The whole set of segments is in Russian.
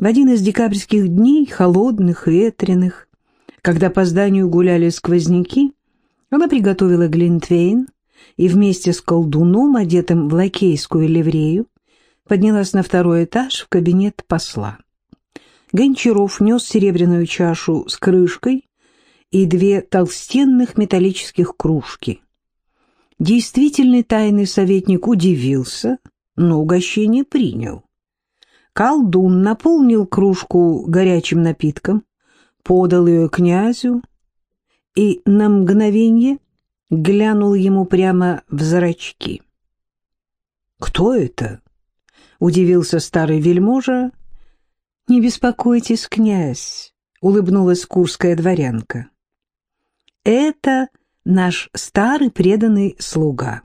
В один из декабрьских дней, холодных, ветреных, когда по зданию гуляли сквозняки, она приготовила глинтвейн и вместе с колдуном, одетым в лакейскую ливрею, поднялась на второй этаж в кабинет посла. Гончаров нес серебряную чашу с крышкой и две толстенных металлических кружки. Действительный тайный советник удивился, но угощение принял. Колдун наполнил кружку горячим напитком, подал ее князю и на мгновение глянул ему прямо в зрачки. «Кто это?» — удивился старый вельможа. «Не беспокойтесь, князь», — улыбнулась курская дворянка. «Это наш старый преданный слуга».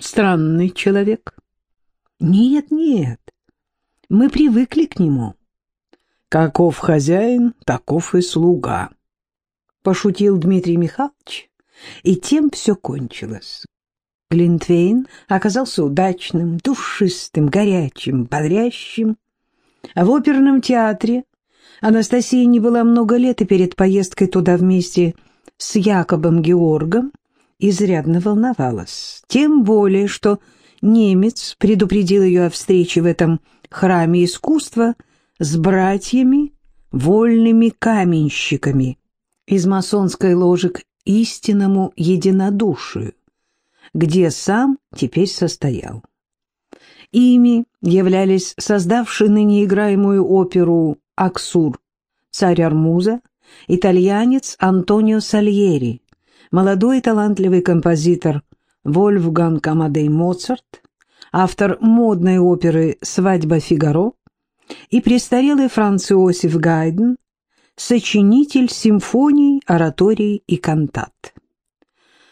«Странный человек». «Нет, нет, мы привыкли к нему». «Каков хозяин, таков и слуга», — пошутил Дмитрий Михайлович, и тем все кончилось. Глинтвейн оказался удачным, душистым, горячим, бодрящим. А в оперном театре Анастасия не была много лет и перед поездкой туда вместе с Якобом Георгом изрядно волновалась. Тем более, что немец предупредил ее о встрече в этом храме искусства — с братьями, вольными каменщиками из масонской ложи к истинному единодушию, где сам теперь состоял. Ими являлись создавший ныне играемую оперу «Аксур» царь Армуза, итальянец Антонио Сальери, молодой талантливый композитор Вольфганг Амадей Моцарт, автор модной оперы «Свадьба Фигаро», и престарелый Франц Иосиф Гайден, сочинитель симфоний, ораторий и кантат.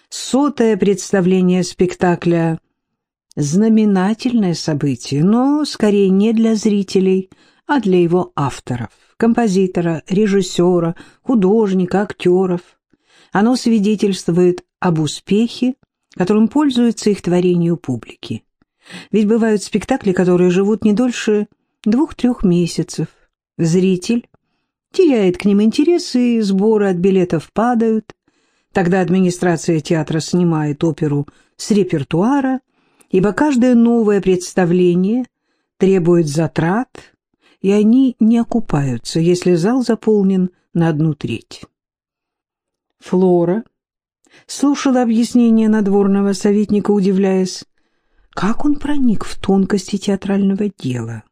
Сотое представление спектакля – знаменательное событие, но скорее не для зрителей, а для его авторов, композитора, режиссера, художника, актеров. Оно свидетельствует об успехе, которым пользуется их творению публики. Ведь бывают спектакли, которые живут не дольше двух-трех месяцев. Зритель теряет к ним интерес, и сборы от билетов падают. Тогда администрация театра снимает оперу с репертуара, ибо каждое новое представление требует затрат, и они не окупаются, если зал заполнен на одну треть. Флора слушала объяснение надворного советника, удивляясь, как он проник в тонкости театрального дела.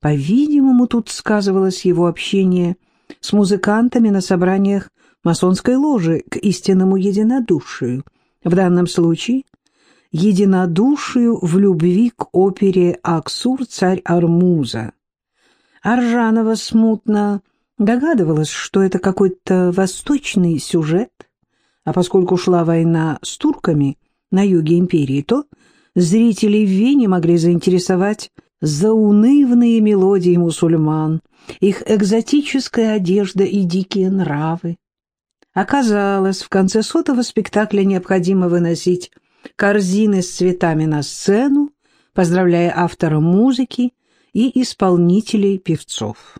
По-видимому, тут сказывалось его общение с музыкантами на собраниях масонской ложи к истинному единодушию. В данном случае единодушию в любви к опере «Аксур. Царь Армуза». Аржанова смутно догадывалась, что это какой-то восточный сюжет, а поскольку шла война с турками на юге империи, то зрители в Вене могли заинтересовать заунывные мелодии мусульман, их экзотическая одежда и дикие нравы. Оказалось, в конце сотого спектакля необходимо выносить корзины с цветами на сцену, поздравляя автора музыки и исполнителей певцов.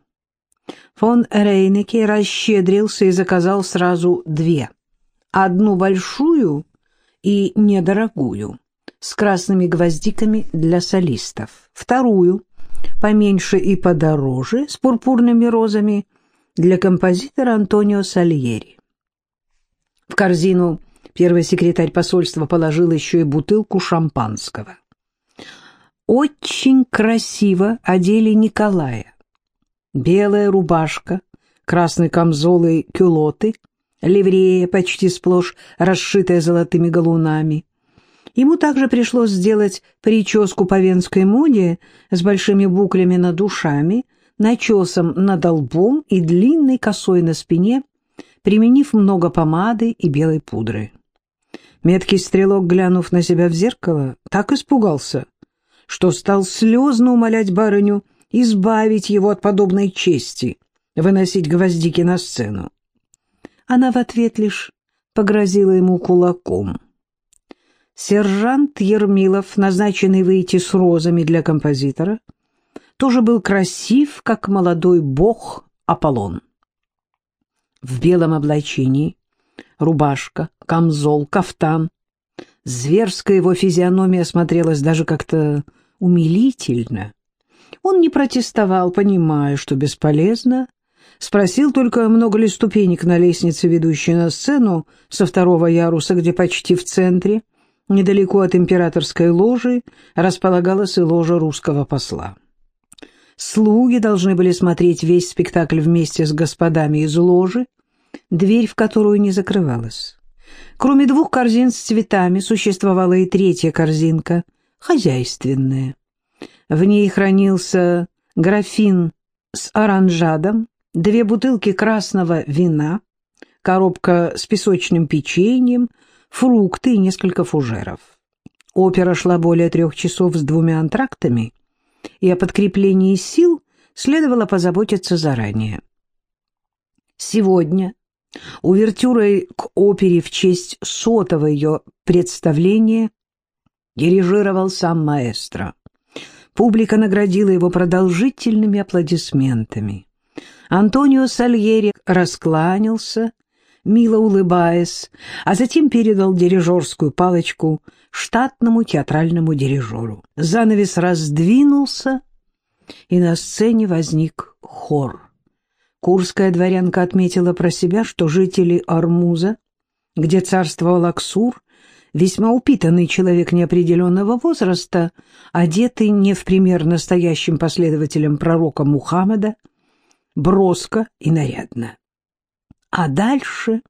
Фон Рейнеке расщедрился и заказал сразу две. Одну большую и недорогую, с красными гвоздиками для солистов. Вторую, поменьше и подороже, с пурпурными розами, для композитора Антонио Сальери. В корзину первый секретарь посольства положил еще и бутылку шампанского. Очень красиво одели Николая. Белая рубашка, красный камзол и кюлоты, ливрея почти сплошь расшитая золотыми галунами, Ему также пришлось сделать прическу по венской моде с большими буклями над ушами, начесом над лбом и длинной косой на спине, применив много помады и белой пудры. Меткий стрелок, глянув на себя в зеркало, так испугался, что стал слезно умолять барыню избавить его от подобной чести, выносить гвоздики на сцену. Она в ответ лишь погрозила ему кулаком. Сержант Ермилов, назначенный выйти с розами для композитора, тоже был красив, как молодой бог Аполлон. В белом облачении, рубашка, камзол, кафтан. Зверская его физиономия смотрелась даже как-то умилительно. Он не протестовал, понимая, что бесполезно, Спросил только, много ли ступенек на лестнице, ведущей на сцену, со второго яруса, где почти в центре, недалеко от императорской ложи, располагалась и ложа русского посла. Слуги должны были смотреть весь спектакль вместе с господами из ложи, дверь в которую не закрывалась. Кроме двух корзин с цветами существовала и третья корзинка, хозяйственная. В ней хранился графин с оранжадом, две бутылки красного вина, коробка с песочным печеньем, фрукты и несколько фужеров. Опера шла более трех часов с двумя антрактами, и о подкреплении сил следовало позаботиться заранее. Сегодня увертюрой к опере в честь сотого ее представления дирижировал сам маэстро. Публика наградила его продолжительными аплодисментами. Антонио Сальери раскланялся, мило улыбаясь, а затем передал дирижерскую палочку штатному театральному дирижеру. Занавес раздвинулся, и на сцене возник хор. Курская дворянка отметила про себя, что жители Армуза, где царствовал Аксур, весьма упитанный человек неопределенного возраста, одетый не в пример настоящим последователям пророка Мухаммада, броско и нарядно. А дальше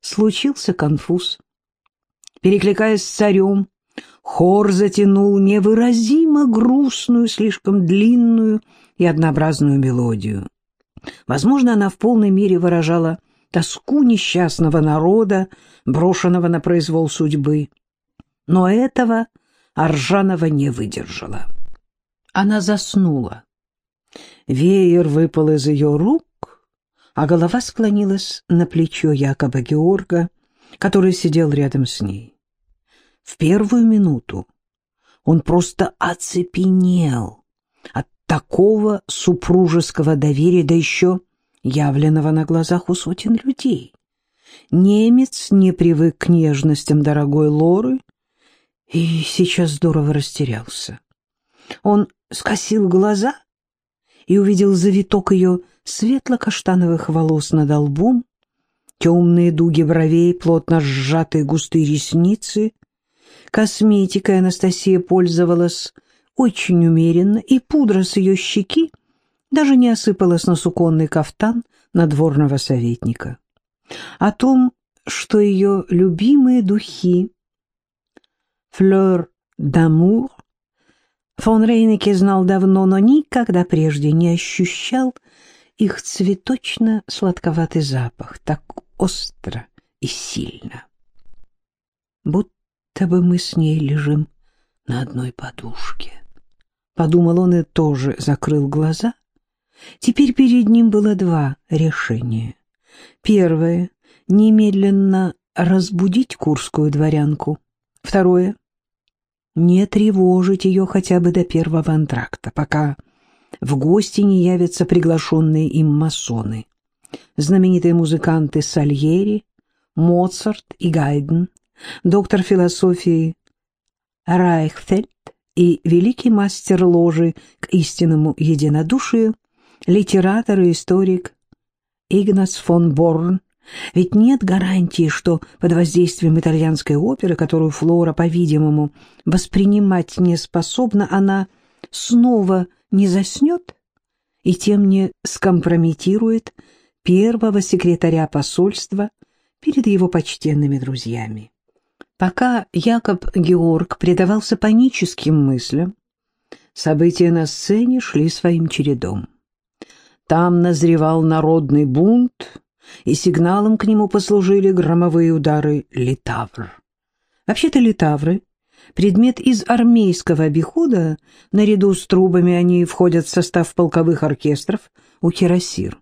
случился конфуз. Перекликаясь с царем, хор затянул невыразимо грустную, слишком длинную и однообразную мелодию. Возможно, она в полной мере выражала тоску несчастного народа, брошенного на произвол судьбы. Но этого Аржанова не выдержала. Она заснула. Веер выпал из ее рук, а голова склонилась на плечо Якоба Георга, который сидел рядом с ней. В первую минуту он просто оцепенел от такого супружеского доверия, да еще явленного на глазах у сотен людей. Немец не привык к нежностям дорогой Лоры и сейчас здорово растерялся. Он скосил глаза и увидел завиток ее светло-каштановых волос над лбом, темные дуги бровей, плотно сжатые густые ресницы. Косметикой Анастасия пользовалась очень умеренно, и пудра с ее щеки даже не осыпалась на суконный кафтан надворного советника. О том, что ее любимые духи «Флёр дамур» Фон Рейнеке знал давно, но никогда прежде не ощущал их цветочно-сладковатый запах так остро и сильно. Будто бы мы с ней лежим на одной подушке. Подумал он и тоже закрыл глаза. Теперь перед ним было два решения. Первое — немедленно разбудить курскую дворянку. Второе — не тревожить ее хотя бы до первого антракта, пока в гости не явятся приглашенные им масоны. Знаменитые музыканты Сальери, Моцарт и Гайден, доктор философии Райхфельд и великий мастер ложи к истинному единодушию, литератор и историк Игнац фон Борн ведь нет гарантии, что под воздействием итальянской оперы, которую Флора, по-видимому, воспринимать не способна, она снова не заснет и тем не скомпрометирует первого секретаря посольства перед его почтенными друзьями. Пока Якоб Георг предавался паническим мыслям, события на сцене шли своим чередом. Там назревал народный бунт, и сигналом к нему послужили громовые удары литавр. Вообще-то литавры — предмет из армейского обихода, наряду с трубами они входят в состав полковых оркестров у кирасир.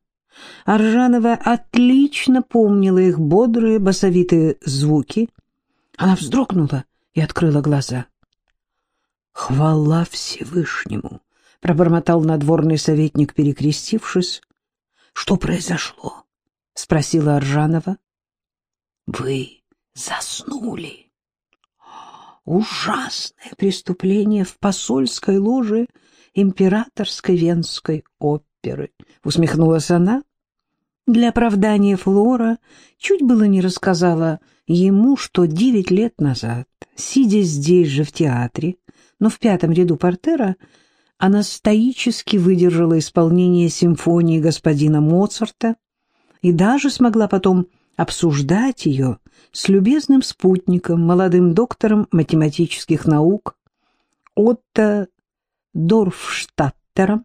Аржанова отлично помнила их бодрые басовитые звуки. Она вздрогнула и открыла глаза. «Хвала Всевышнему!» — пробормотал надворный советник, перекрестившись. — Что произошло? — спросила Аржанова. — Вы заснули. Ужасное преступление в посольской ложе императорской венской оперы, — усмехнулась она. Для оправдания Флора чуть было не рассказала ему, что девять лет назад, сидя здесь же в театре, но в пятом ряду портера, она стоически выдержала исполнение симфонии господина Моцарта и даже смогла потом обсуждать ее с любезным спутником, молодым доктором математических наук Отто Дорфштадтером,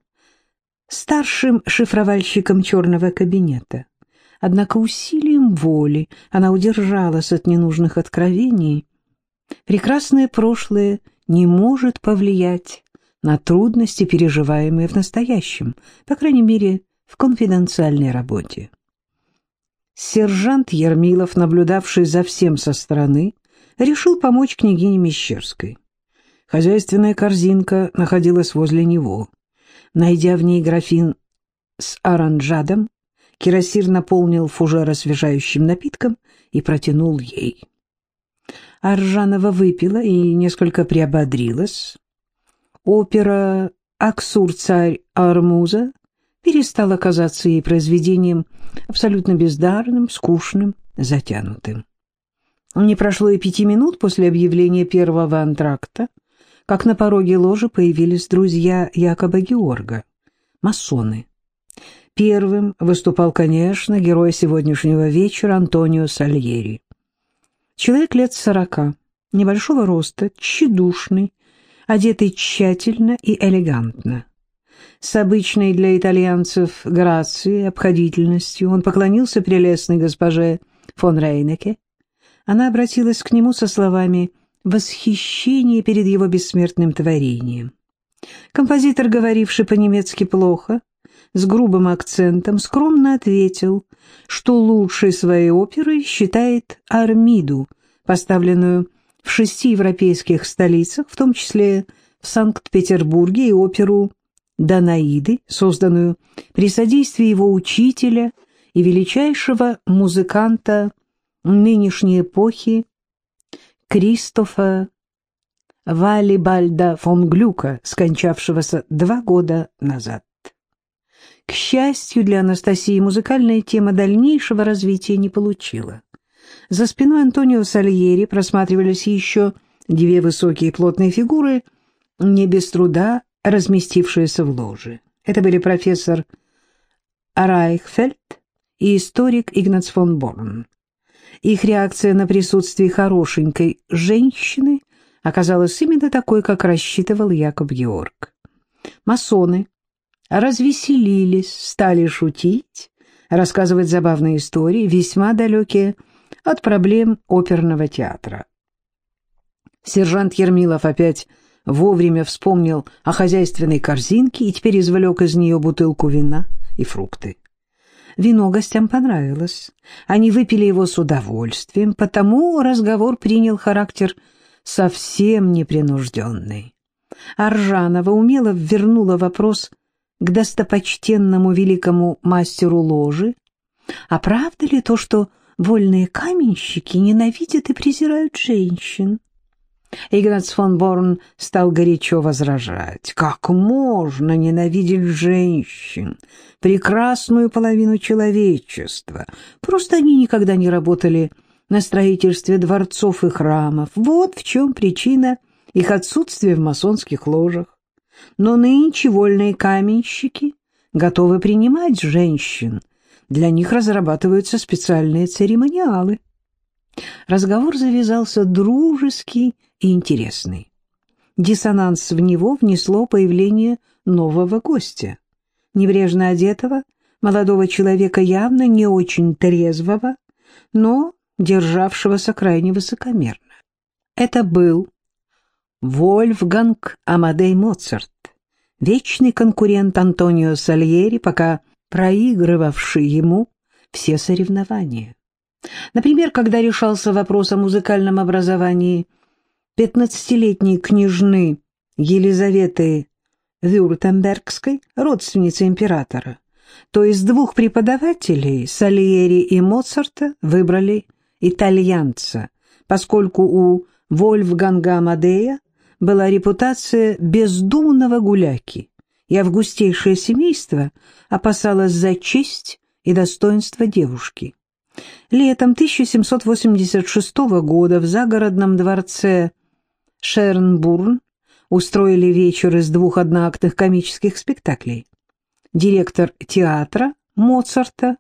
старшим шифровальщиком черного кабинета. Однако усилием воли она удержалась от ненужных откровений. Прекрасное прошлое не может повлиять на трудности, переживаемые в настоящем, по крайней мере, в конфиденциальной работе. Сержант Ермилов, наблюдавший за всем со стороны, решил помочь княгине Мещерской. Хозяйственная корзинка находилась возле него. Найдя в ней графин с оранжадом, Кирасир наполнил фужер освежающим напитком и протянул ей. Аржанова выпила и несколько приободрилась. Опера «Аксур-царь Армуза» перестала казаться ей произведением абсолютно бездарным, скучным, затянутым. Не прошло и пяти минут после объявления первого антракта, как на пороге ложи появились друзья Якоба Георга, масоны. Первым выступал, конечно, герой сегодняшнего вечера Антонио Сальери. Человек лет сорока, небольшого роста, тщедушный, одетый тщательно и элегантно. С обычной для итальянцев грацией, обходительностью он поклонился прелестной госпоже фон Рейнеке. Она обратилась к нему со словами восхищения перед его бессмертным творением. Композитор, говоривший по-немецки плохо, с грубым акцентом, скромно ответил, что лучшей своей оперой считает «Армиду», поставленную в шести европейских столицах, в том числе в Санкт-Петербурге, и оперу «Данаиды», созданную при содействии его учителя и величайшего музыканта нынешней эпохи Кристофа Валибальда фон Глюка, скончавшегося два года назад. К счастью для Анастасии, музыкальная тема дальнейшего развития не получила. За спиной Антонио Сальери просматривались еще две высокие плотные фигуры, не без труда разместившиеся в ложе. Это были профессор Райхфельд и историк Игнац фон Борн. Их реакция на присутствие хорошенькой женщины оказалась именно такой, как рассчитывал Якоб Георг. Масоны развеселились, стали шутить, рассказывать забавные истории, весьма далекие от проблем оперного театра. Сержант Ермилов опять вовремя вспомнил о хозяйственной корзинке и теперь извлек из нее бутылку вина и фрукты. Вино гостям понравилось. Они выпили его с удовольствием, потому разговор принял характер совсем непринужденный. Аржанова умело вернула вопрос к достопочтенному великому мастеру ложи. А правда ли то, что вольные каменщики ненавидят и презирают женщин? Игнац фон Борн стал горячо возражать. Как можно ненавидеть женщин, прекрасную половину человечества? Просто они никогда не работали на строительстве дворцов и храмов. Вот в чем причина их отсутствия в масонских ложах. Но нынче вольные каменщики готовы принимать женщин. Для них разрабатываются специальные церемониалы. Разговор завязался дружеский и интересный. Диссонанс в него внесло появление нового гостя. Небрежно одетого, молодого человека явно не очень трезвого, но державшегося крайне высокомерно. Это был Вольфганг Амадей Моцарт, вечный конкурент Антонио Сальери, пока проигрывавший ему все соревнования. Например, когда решался вопрос о музыкальном образовании пятнадцатилетней княжны Елизаветы Вюртембергской, родственницы императора, то из двух преподавателей, Сальери и Моцарта, выбрали итальянца, поскольку у Вольфганга Амадея была репутация бездумного гуляки, и августейшее семейство опасалось за честь и достоинство девушки. Летом 1786 года в загородном дворце Шернбурн устроили вечер из двух одноактных комических спектаклей. Директор театра Моцарта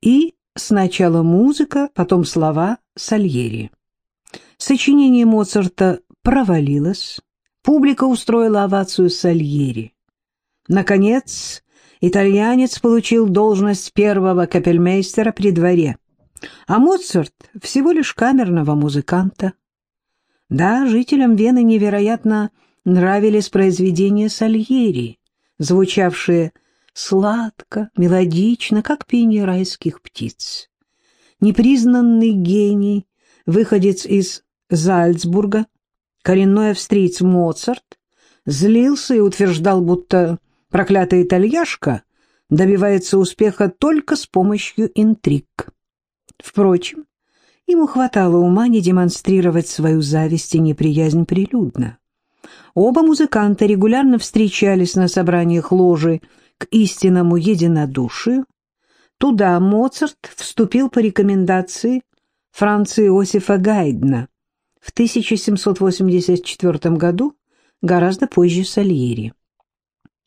и сначала музыка, потом слова Сальери. Сочинение Моцарта провалилось, публика устроила овацию Сальери. Наконец, итальянец получил должность первого капельмейстера при дворе, а Моцарт — всего лишь камерного музыканта. Да, жителям Вены невероятно нравились произведения Сальери, звучавшие сладко, мелодично, как пение райских птиц. Непризнанный гений, выходец из Зальцбурга, коренной австриец Моцарт, злился и утверждал, будто проклятая итальяшка добивается успеха только с помощью интриг. Впрочем, ему хватало ума не демонстрировать свою зависть и неприязнь прилюдно. Оба музыканта регулярно встречались на собраниях ложи к истинному единодушию. Туда Моцарт вступил по рекомендации Франца Иосифа Гайдна в 1784 году, гораздо позже Сальери.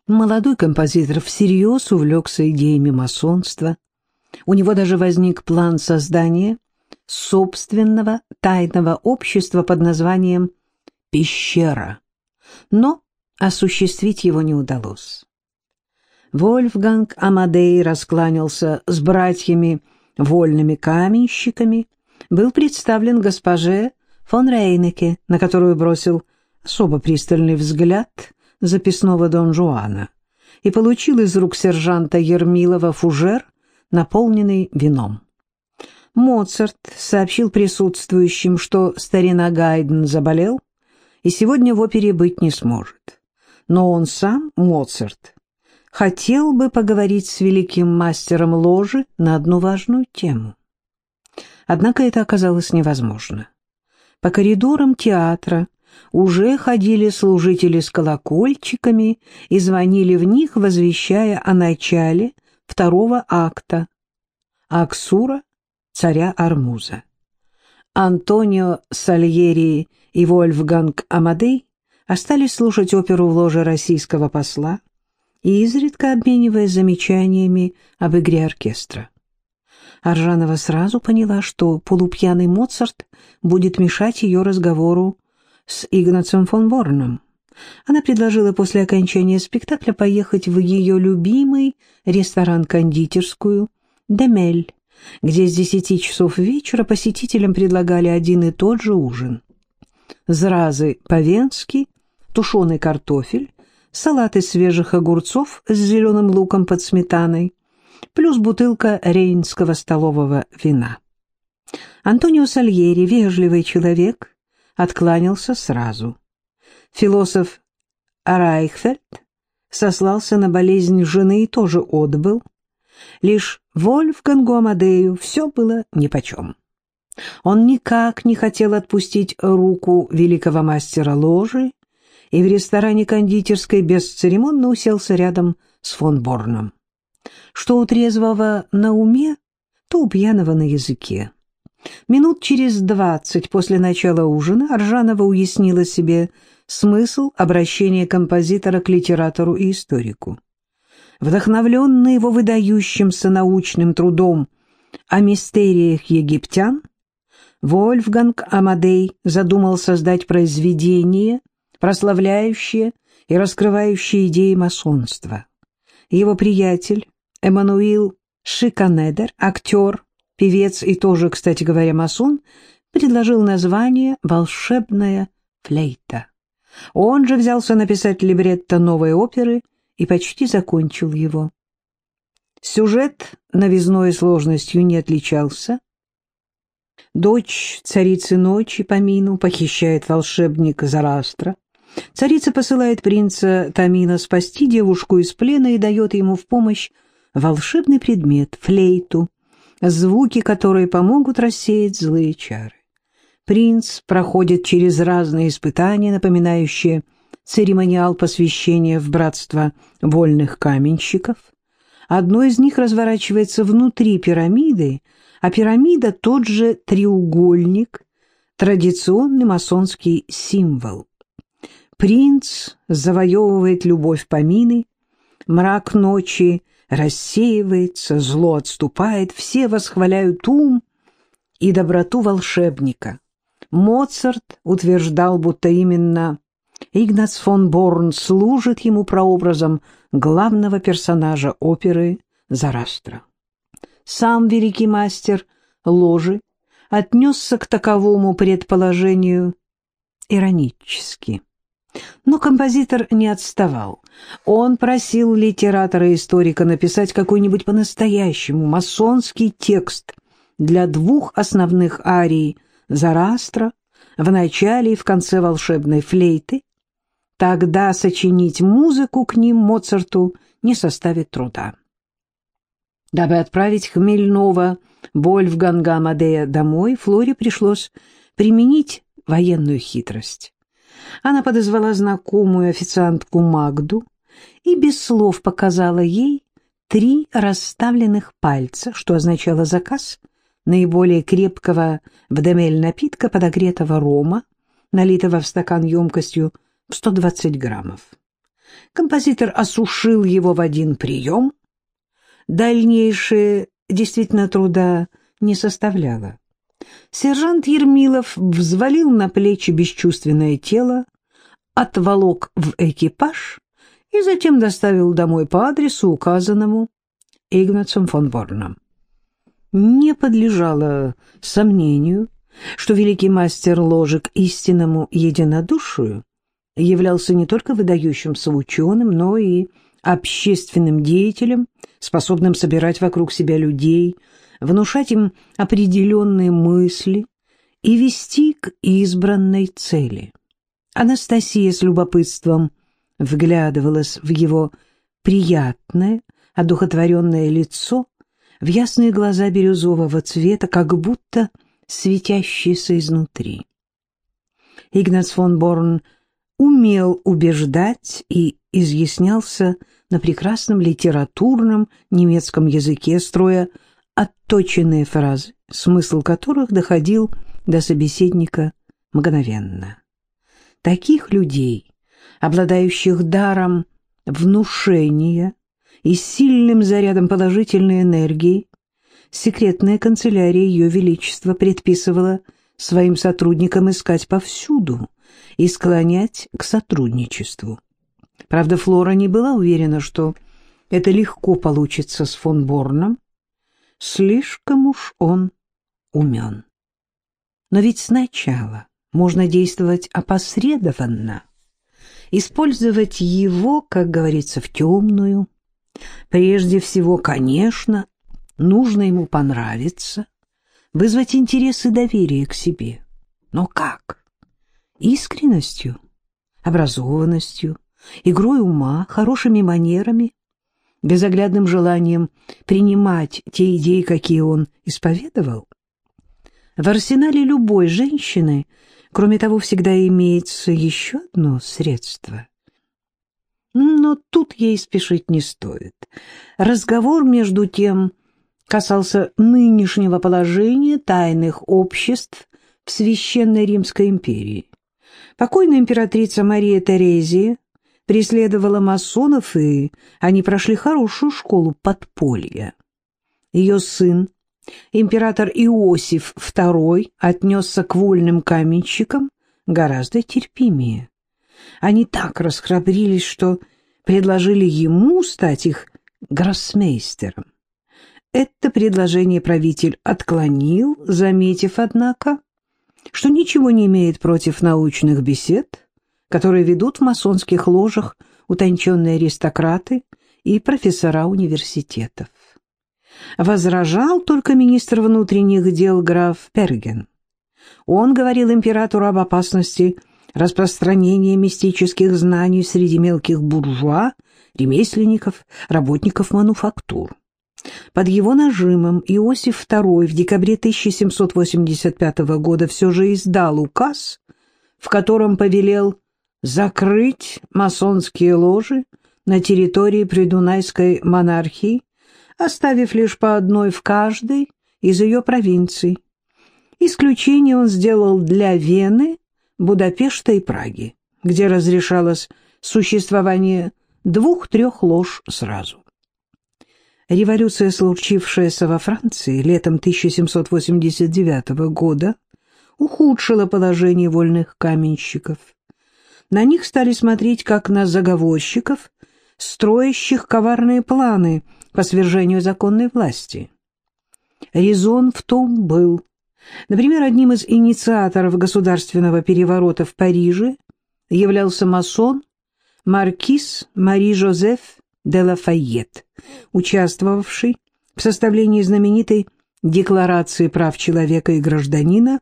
Молодой композитор всерьез увлекся идеями масонства. У него даже возник план создания собственного тайного общества под названием «Пещера». Но осуществить его не удалось. Вольфганг Амадей раскланялся с братьями вольными каменщиками, был представлен госпоже фон Рейнеке, на которую бросил особо пристальный взгляд записного Дон Жуана, и получил из рук сержанта Ермилова фужер, наполненный вином. Моцарт сообщил присутствующим, что старина Гайден заболел и сегодня в опере быть не сможет. Но он сам, Моцарт, хотел бы поговорить с великим мастером ложи на одну важную тему. Однако это оказалось невозможно. По коридорам театра уже ходили служители с колокольчиками и звонили в них, возвещая о начале второго акта Аксура царя Армуза. Антонио Сальери и Вольфганг Амадей остались слушать оперу в ложе российского посла и изредка обмениваясь замечаниями об игре оркестра. Аржанова сразу поняла, что полупьяный Моцарт будет мешать ее разговору с Игнацем фон Борном. Она предложила после окончания спектакля поехать в ее любимый ресторан-кондитерскую «Демель», где с десяти часов вечера посетителям предлагали один и тот же ужин. Зразы по-венски, тушеный картофель, салат из свежих огурцов с зеленым луком под сметаной, плюс бутылка рейнского столового вина. Антонио Сальери, вежливый человек, откланялся сразу. Философ Райхфельд сослался на болезнь жены и тоже отбыл. Лишь Вольфгангу Амадею все было нипочем. Он никак не хотел отпустить руку великого мастера ложи и в ресторане кондитерской бесцеремонно уселся рядом с фон Борном. Что у трезвого на уме, то у пьяного на языке. Минут через двадцать после начала ужина Аржанова уяснила себе смысл обращения композитора к литератору и историку. Вдохновленный его выдающимся научным трудом о мистериях египтян, Вольфганг Амадей задумал создать произведение, прославляющее и раскрывающее идеи масонства. Его приятель Эммануил Шиканедер, актер, певец и тоже, кстати говоря, масон, предложил название «Волшебная флейта». Он же взялся написать либретто новой оперы и почти закончил его. Сюжет новизной и сложностью не отличался. Дочь царицы ночи по мину похищает волшебник Зарастра, Царица посылает принца Тамина спасти девушку из плена и дает ему в помощь волшебный предмет — флейту, звуки которые помогут рассеять злые чары. Принц проходит через разные испытания, напоминающие церемониал посвящения в братство вольных каменщиков. Одно из них разворачивается внутри пирамиды, а пирамида — тот же треугольник, традиционный масонский символ. Принц завоевывает любовь помины, мрак ночи рассеивается, зло отступает, все восхваляют ум и доброту волшебника. Моцарт утверждал, будто именно Игнац фон Борн служит ему прообразом главного персонажа оперы «Зарастра». Сам великий мастер ложи отнесся к таковому предположению иронически. Но композитор не отставал. Он просил литератора-историка написать какой-нибудь по-настоящему масонский текст для двух основных арий «Зарастра» в начале и в конце волшебной флейты. Тогда сочинить музыку к ним Моцарту не составит труда. Дабы отправить Хмельнова, Вольфганга Амадея домой, Флоре пришлось применить военную хитрость. Она подозвала знакомую официантку Магду и без слов показала ей три расставленных пальца, что означало заказ наиболее крепкого в демель напитка подогретого рома, налитого в стакан емкостью 120 граммов. Композитор осушил его в один прием. Дальнейшее действительно труда не составляло. Сержант Ермилов взвалил на плечи бесчувственное тело, отволок в экипаж и затем доставил домой по адресу, указанному Игнацем фон Борном. Не подлежало сомнению, что великий мастер ложек истинному единодушию являлся не только выдающимся ученым, но и общественным деятелем, способным собирать вокруг себя людей, внушать им определенные мысли и вести к избранной цели. Анастасия с любопытством вглядывалась в его приятное, одухотворенное лицо, в ясные глаза бирюзового цвета, как будто светящиеся изнутри. Игнац фон Борн умел убеждать и изъяснялся на прекрасном литературном немецком языке, строя отточенные фразы, смысл которых доходил до собеседника мгновенно. Таких людей, обладающих даром внушения и сильным зарядом положительной энергии, секретная канцелярия Ее Величества предписывала своим сотрудникам искать повсюду и склонять к сотрудничеству. Правда, Флора не была уверена, что это легко получится с фон Борном, Слишком уж он умен. Но ведь сначала можно действовать опосредованно, использовать его, как говорится, в темную. Прежде всего, конечно, нужно ему понравиться, вызвать интерес и доверие к себе. Но как? Искренностью, образованностью, игрой ума, хорошими манерами, безоглядным желанием принимать те идеи, какие он исповедовал? В арсенале любой женщины, кроме того, всегда имеется еще одно средство. Но тут ей спешить не стоит. Разговор, между тем, касался нынешнего положения тайных обществ в Священной Римской империи. Покойная императрица Мария Терезия преследовала масонов, и они прошли хорошую школу подполья. Ее сын, император Иосиф II, отнесся к вольным каменщикам гораздо терпимее. Они так расхрабрились, что предложили ему стать их гроссмейстером. Это предложение правитель отклонил, заметив, однако, что ничего не имеет против научных бесед, которые ведут в масонских ложах утонченные аристократы и профессора университетов. Возражал только министр внутренних дел граф Перген. Он говорил императору об опасности распространение мистических знаний среди мелких буржуа, ремесленников, работников мануфактур. Под его нажимом Иосиф II в декабре 1785 года все же издал указ, в котором повелел закрыть масонские ложи на территории Придунайской монархии, оставив лишь по одной в каждой из ее провинций. Исключение он сделал для Вены, Будапешта и Праги, где разрешалось существование двух-трех лож сразу. Революция, случившаяся во Франции летом 1789 года, ухудшила положение вольных каменщиков. На них стали смотреть как на заговорщиков, строящих коварные планы по свержению законной власти. Резон в том был, например, одним из инициаторов государственного переворота в Париже являлся масон маркиз Мари-Жозеф де Лафайет, участвовавший в составлении знаменитой Декларации прав человека и гражданина,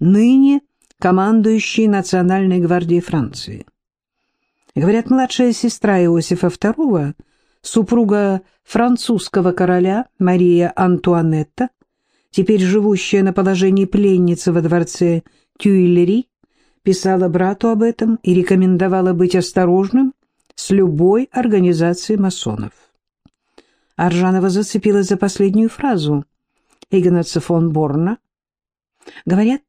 ныне командующий Национальной гвардией Франции. Говорят, младшая сестра Иосифа II, супруга французского короля Мария Антуанетта, теперь живущая на положении пленницы во дворце Тюильри, писала брату об этом и рекомендовала быть осторожным с любой организацией масонов. Аржанова зацепилась за последнюю фразу Игнаца фон Борна. «Говорят,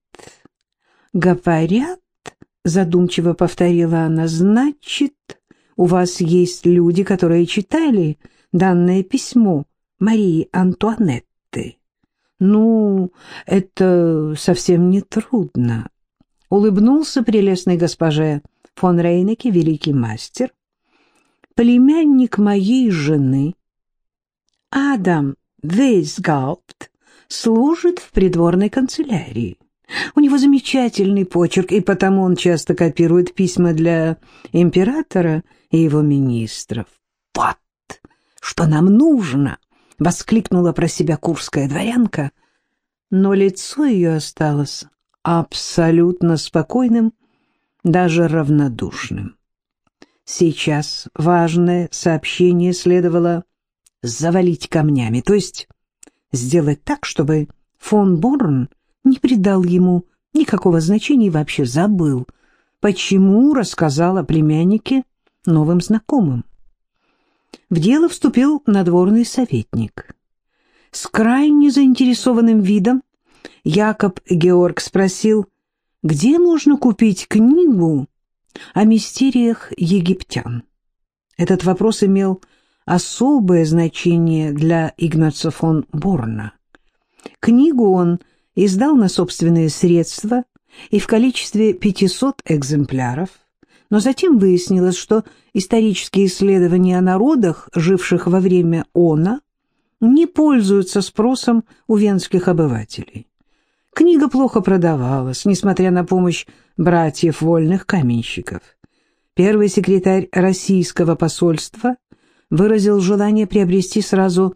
говорят, — задумчиво повторила она, — значит, у вас есть люди, которые читали данное письмо Марии Антуанетты. Ну, это совсем не трудно. Улыбнулся прелестной госпоже фон Рейнеке великий мастер. Племянник моей жены, Адам Вейсгаупт, служит в придворной канцелярии. У него замечательный почерк, и потому он часто копирует письма для императора и его министров. «Вот что нам нужно!» — воскликнула про себя курская дворянка, но лицо ее осталось абсолютно спокойным, даже равнодушным. Сейчас важное сообщение следовало завалить камнями, то есть сделать так, чтобы фон Борн не придал ему никакого значения и вообще забыл, почему рассказал о племяннике новым знакомым. В дело вступил надворный советник. С крайне заинтересованным видом Якоб Георг спросил, где можно купить книгу о мистериях египтян. Этот вопрос имел особое значение для Игнаца фон Борна. Книгу он издал на собственные средства и в количестве 500 экземпляров, но затем выяснилось, что исторические исследования о народах, живших во время она, не пользуются спросом у венских обывателей. Книга плохо продавалась, несмотря на помощь братьев вольных каменщиков. Первый секретарь российского посольства выразил желание приобрести сразу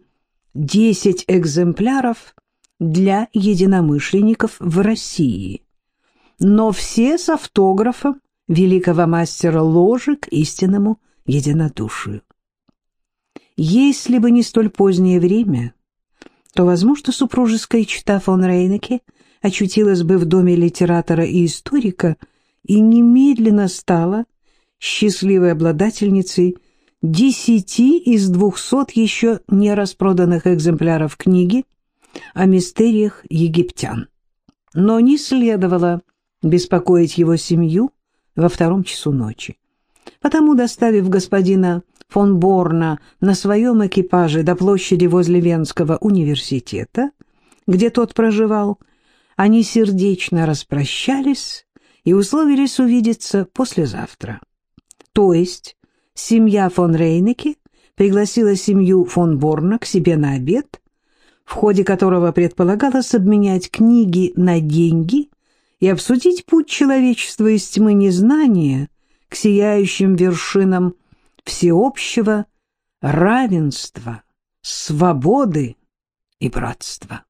10 экземпляров для единомышленников в России, но все с автографом великого мастера ложи к истинному единодушию. Если бы не столь позднее время, то, возможно, супружеская чита фон Рейнеке очутилась бы в доме литератора и историка и немедленно стала счастливой обладательницей десяти из двухсот еще не распроданных экземпляров книги о мистериях египтян. Но не следовало беспокоить его семью во втором часу ночи. Потому, доставив господина фон Борна на своем экипаже до площади возле Венского университета, где тот проживал, они сердечно распрощались и условились увидеться послезавтра. То есть семья фон Рейнеке пригласила семью фон Борна к себе на обед в ходе которого предполагалось обменять книги на деньги и обсудить путь человечества из тьмы незнания к сияющим вершинам всеобщего равенства, свободы и братства.